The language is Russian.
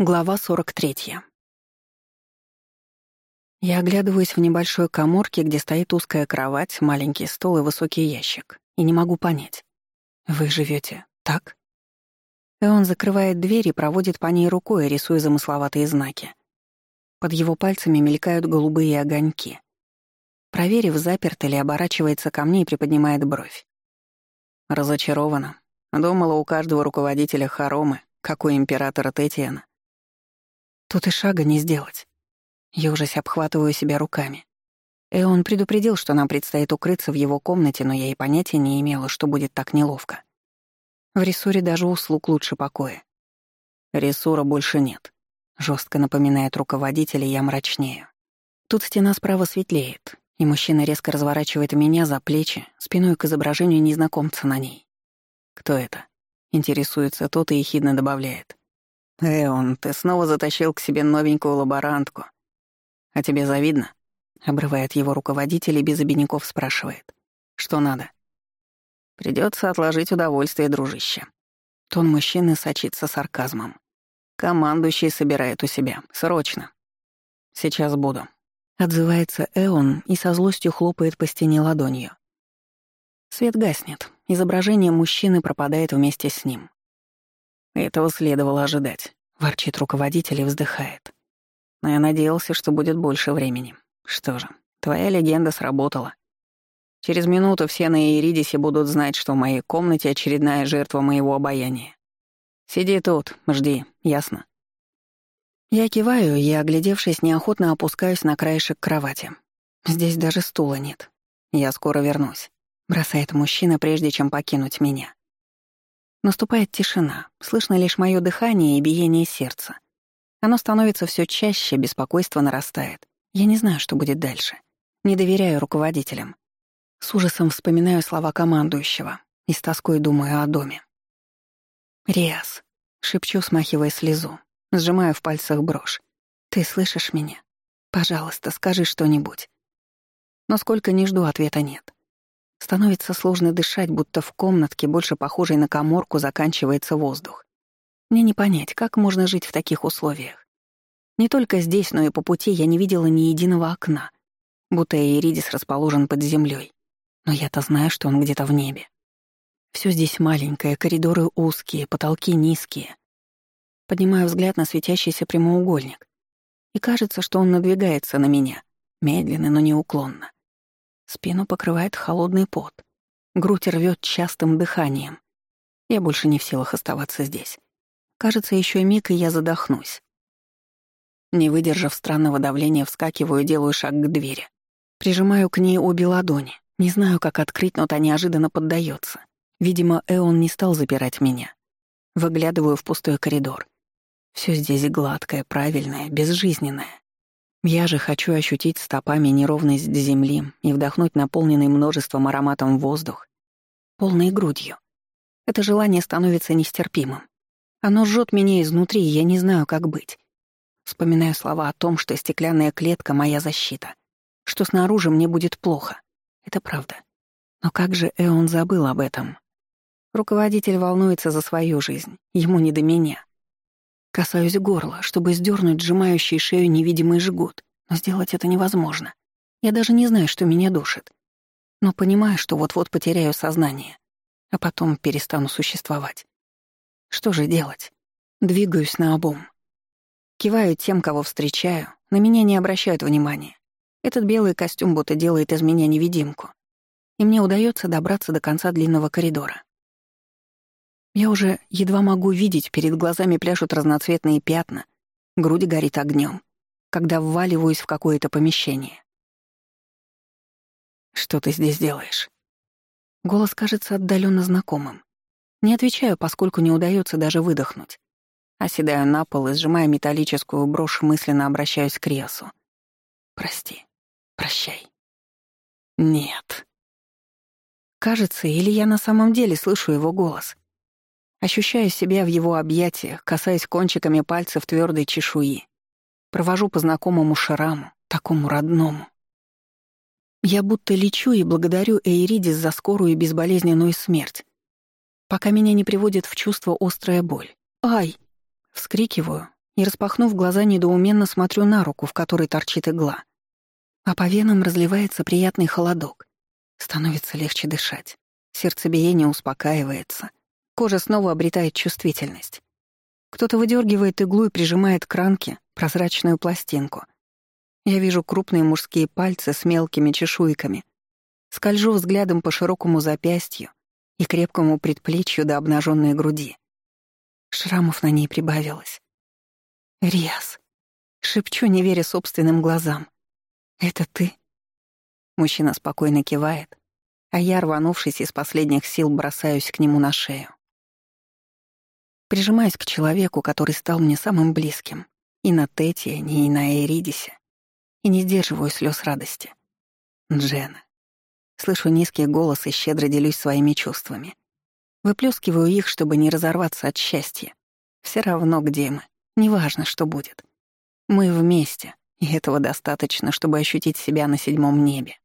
Глава 43. Я оглядываюсь в небольшой коморке, где стоит узкая кровать, маленький стол и высокий ящик, и не могу понять. Вы живете так? И он закрывает дверь и проводит по ней рукой, рисуя замысловатые знаки. Под его пальцами мелькают голубые огоньки. Проверив, заперто ли, оборачивается ко мне и приподнимает бровь. Разочарована. Думала, у каждого руководителя хоромы, как у императора Тетиана. Тут и шага не сделать. Ёжась обхватываю себя руками. И он предупредил, что нам предстоит укрыться в его комнате, но я и понятия не имела, что будет так неловко. В Ресуре даже услуг лучше покоя. Ресура больше нет. Жестко напоминает руководитель, и я мрачнею. Тут стена справа светлеет, и мужчина резко разворачивает меня за плечи, спиной к изображению незнакомца на ней. «Кто это?» — интересуется тот и ехидно добавляет. «Эон, ты снова затащил к себе новенькую лаборантку. А тебе завидно?» — обрывает его руководитель и без обиняков спрашивает. «Что надо?» Придется отложить удовольствие, дружище». Тон мужчины сочится сарказмом. «Командующий собирает у себя. Срочно». «Сейчас буду». Отзывается Эон и со злостью хлопает по стене ладонью. Свет гаснет. Изображение мужчины пропадает вместе с ним. Этого следовало ожидать. Ворчит руководитель и вздыхает. Но я надеялся, что будет больше времени. Что же, твоя легенда сработала. Через минуту все на Иридисе будут знать, что в моей комнате очередная жертва моего обаяния. Сиди тут, жди, ясно? Я киваю и, оглядевшись, неохотно опускаюсь на краешек кровати. Здесь даже стула нет. Я скоро вернусь. Бросает мужчина, прежде чем покинуть меня. Наступает тишина, слышно лишь мое дыхание и биение сердца. Оно становится все чаще, беспокойство нарастает. Я не знаю, что будет дальше. Не доверяю руководителям. С ужасом вспоминаю слова командующего и с тоской думаю о доме. «Риас», — шепчу, смахивая слезу, сжимаю в пальцах брошь. «Ты слышишь меня? Пожалуйста, скажи что-нибудь». Но сколько ни жду, ответа нет. Становится сложно дышать, будто в комнатке, больше похожей на коморку, заканчивается воздух. Мне не понять, как можно жить в таких условиях. Не только здесь, но и по пути я не видела ни единого окна, будто Иридис расположен под землей. Но я-то знаю, что он где-то в небе. Все здесь маленькое, коридоры узкие, потолки низкие. Поднимаю взгляд на светящийся прямоугольник. И кажется, что он надвигается на меня, медленно, но неуклонно. Спину покрывает холодный пот. Грудь рвет частым дыханием. Я больше не в силах оставаться здесь. Кажется, еще миг, и я задохнусь. Не выдержав странного давления, вскакиваю и делаю шаг к двери. Прижимаю к ней обе ладони. Не знаю, как открыть, но та неожиданно поддается. Видимо, Эон не стал запирать меня. Выглядываю в пустой коридор. Все здесь гладкое, правильное, безжизненное. Я же хочу ощутить стопами неровность земли и вдохнуть наполненный множеством ароматом воздух, полной грудью. Это желание становится нестерпимым. Оно жжет меня изнутри, и я не знаю, как быть. Вспоминаю слова о том, что стеклянная клетка — моя защита, что снаружи мне будет плохо. Это правда. Но как же Эон забыл об этом? Руководитель волнуется за свою жизнь, ему не до меня. Касаюсь горла, чтобы сдернуть сжимающий шею невидимый жгут, но сделать это невозможно. Я даже не знаю, что меня душит. Но понимаю, что вот-вот потеряю сознание, а потом перестану существовать. Что же делать? Двигаюсь на обум. Киваю тем, кого встречаю, на меня не обращают внимания. Этот белый костюм будто делает из меня невидимку. И мне удается добраться до конца длинного коридора. Я уже едва могу видеть, перед глазами пляшут разноцветные пятна, грудь горит огнем, когда вваливаюсь в какое-то помещение. «Что ты здесь делаешь?» Голос кажется отдаленно знакомым. Не отвечаю, поскольку не удается даже выдохнуть. Оседаю на пол и, сжимая металлическую брошь, мысленно обращаюсь к Риасу. «Прости. Прощай». «Нет». Кажется, или я на самом деле слышу его голос — Ощущаю себя в его объятиях, касаясь кончиками пальцев твердой чешуи. Провожу по знакомому шраму, такому родному. Я будто лечу и благодарю Эйридис за скорую и безболезненную смерть, пока меня не приводит в чувство острая боль. «Ай!» — вскрикиваю и, распахнув глаза, недоуменно смотрю на руку, в которой торчит игла. А по венам разливается приятный холодок. Становится легче дышать. Сердцебиение успокаивается. Кожа снова обретает чувствительность. Кто-то выдергивает иглу и прижимает к ранке прозрачную пластинку. Я вижу крупные мужские пальцы с мелкими чешуйками. Скольжу взглядом по широкому запястью и крепкому предплечью до обнаженной груди. Шрамов на ней прибавилось. «Риас», — шепчу, не веря собственным глазам. «Это ты?» Мужчина спокойно кивает, а я, рванувшись из последних сил, бросаюсь к нему на шею. Прижимаюсь к человеку, который стал мне самым близким, и на Тетиане, и на Эридисе, и не сдерживаю слез радости. Джена. Слышу низкий голос и щедро делюсь своими чувствами. Выплескиваю их, чтобы не разорваться от счастья. Все равно, где мы. Неважно, что будет. Мы вместе, и этого достаточно, чтобы ощутить себя на седьмом небе.